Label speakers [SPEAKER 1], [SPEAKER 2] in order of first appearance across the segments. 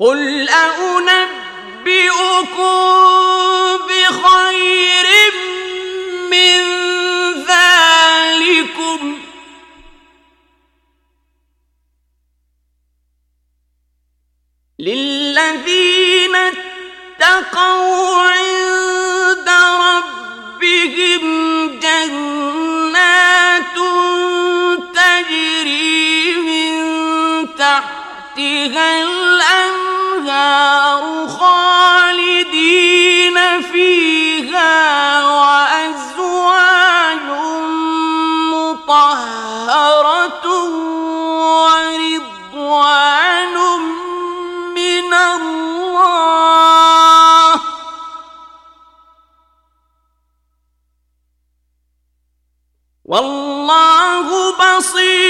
[SPEAKER 1] قل أنبئكم بخير من ذلكم للذين اتقوا عند ربهم جنات تجري من تحتها الأنهار خالدين فيها وأزواج مطهرة ورضوان من الله. والله بصير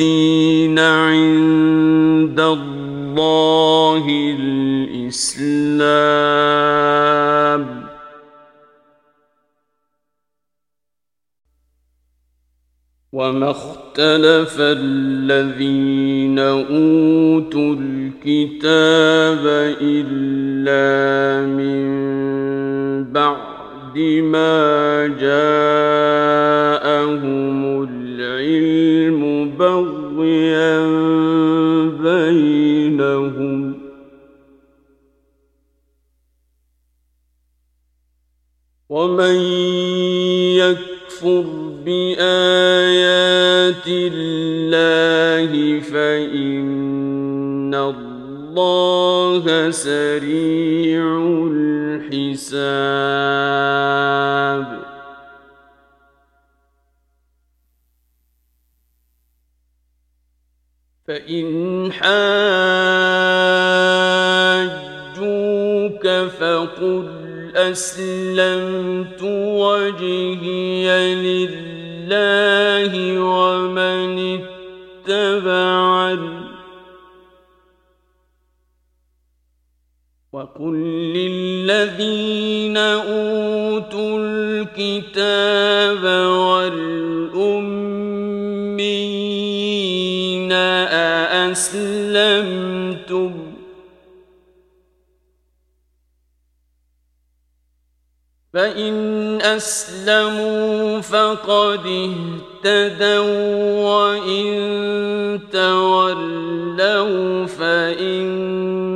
[SPEAKER 2] الدين عند الله الإسلام. وما اختلف الذين أوتوا الكتاب إلا من بعد ما جاءهم الحساب فإن حاجوك فقل أسلمت وجهي لله ومن اتبعني وقل للذين أوتوا الكتاب والأمين أأسلمتم فإن أسلموا فقد اهتدوا وإن تولوا فإنما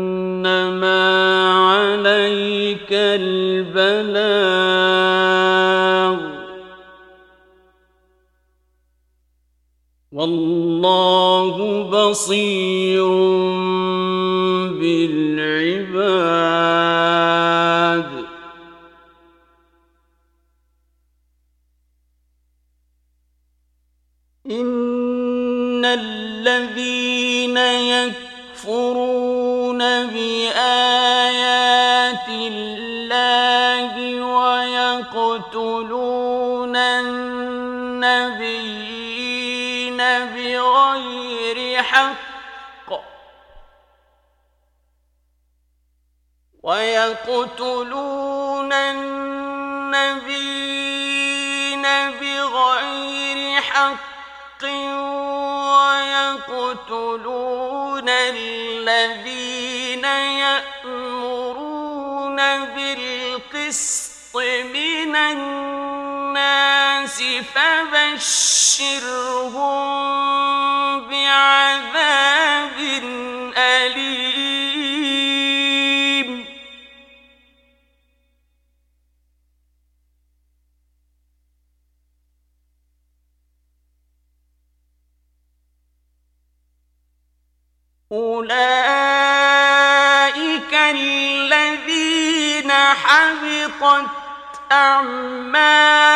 [SPEAKER 2] البلاغ والله بصير بالعباد. إن
[SPEAKER 1] الذين يكفرون بآيات ويقتلون النبيين بغير حق ويقتلون الذين يأمرون بالقسط من الناس فبشرهم بعذاب أليم أولئك الذين حبطت أعمالهم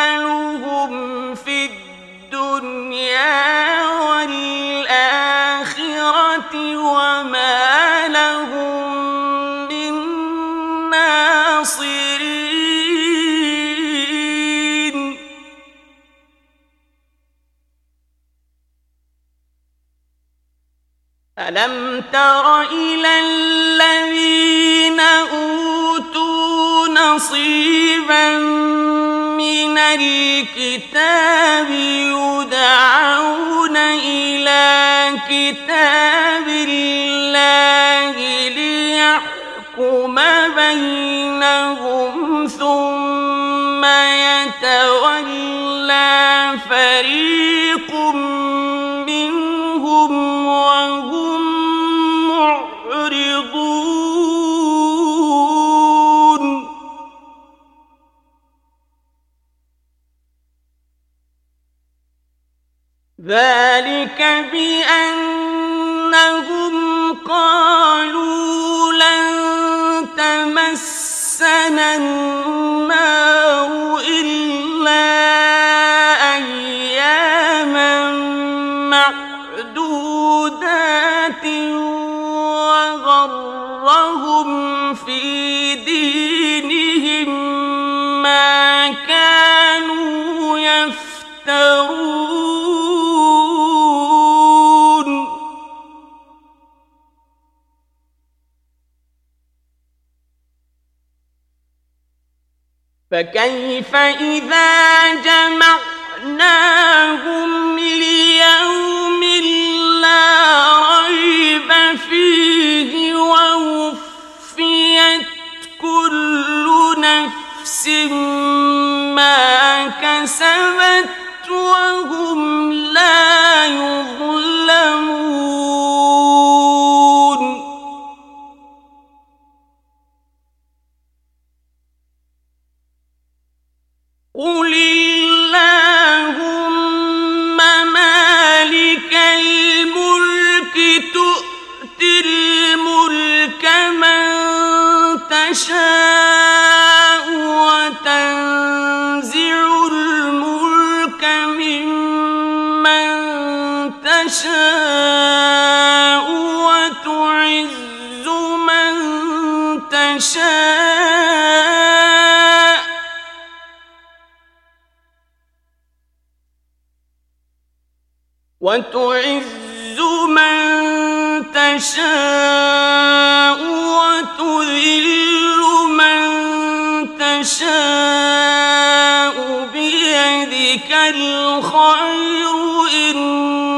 [SPEAKER 1] ألم تر إلى الذين أوتوا نصيبا من الكتاب يدعون إلى كتاب الله ليحكم بينهم ثم يتولى فريق ذلك بأنهم قالوا لن تمسنا النار إلا أياما معدودات وغرهم في فكيف إذا جمعناهم ليوم لا ريب فيه ووفيت كل نفس ما كسبت وهو تشاء وتعز من تشاء. وتعز من تشاء وتذل من تشاء. بيدك الخير إنك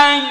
[SPEAKER 1] الحي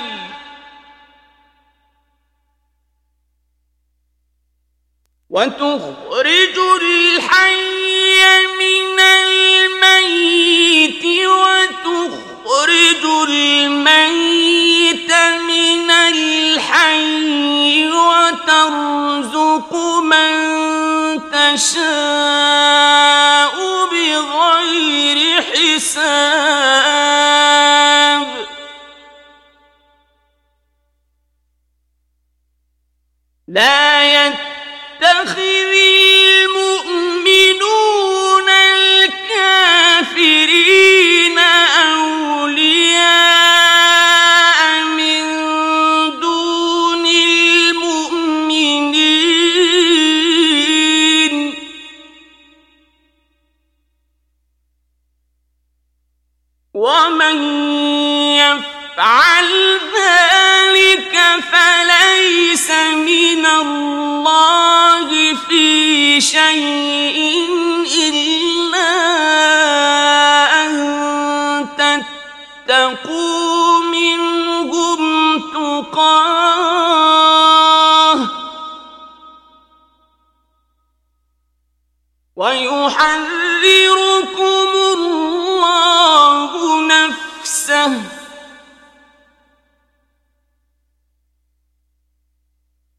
[SPEAKER 1] شيء إلا أن تتقوا منهم تقاه ويحذركم الله نفسه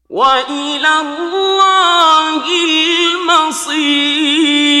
[SPEAKER 1] وإلى الله نصيب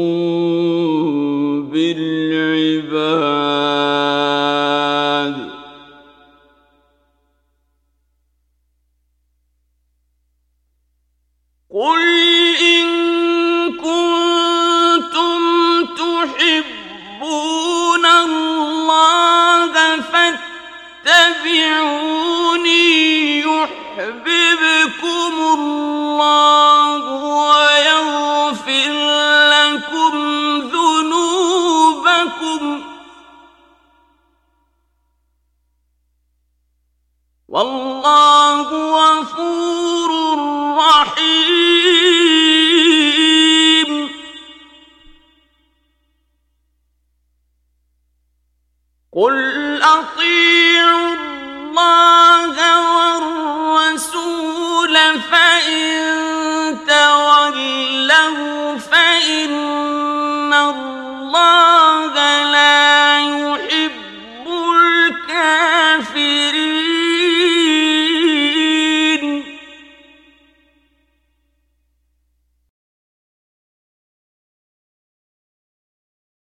[SPEAKER 1] يحببكم الله ويغفر لكم ذنوبكم والله غفور رحيم قل أطيعوا الله الرسول فإن تولوا فإن